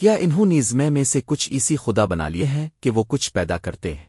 کیا انہوں نے میں سے کچھ اسی خدا بنا لیے ہیں کہ وہ کچھ پیدا کرتے ہیں؟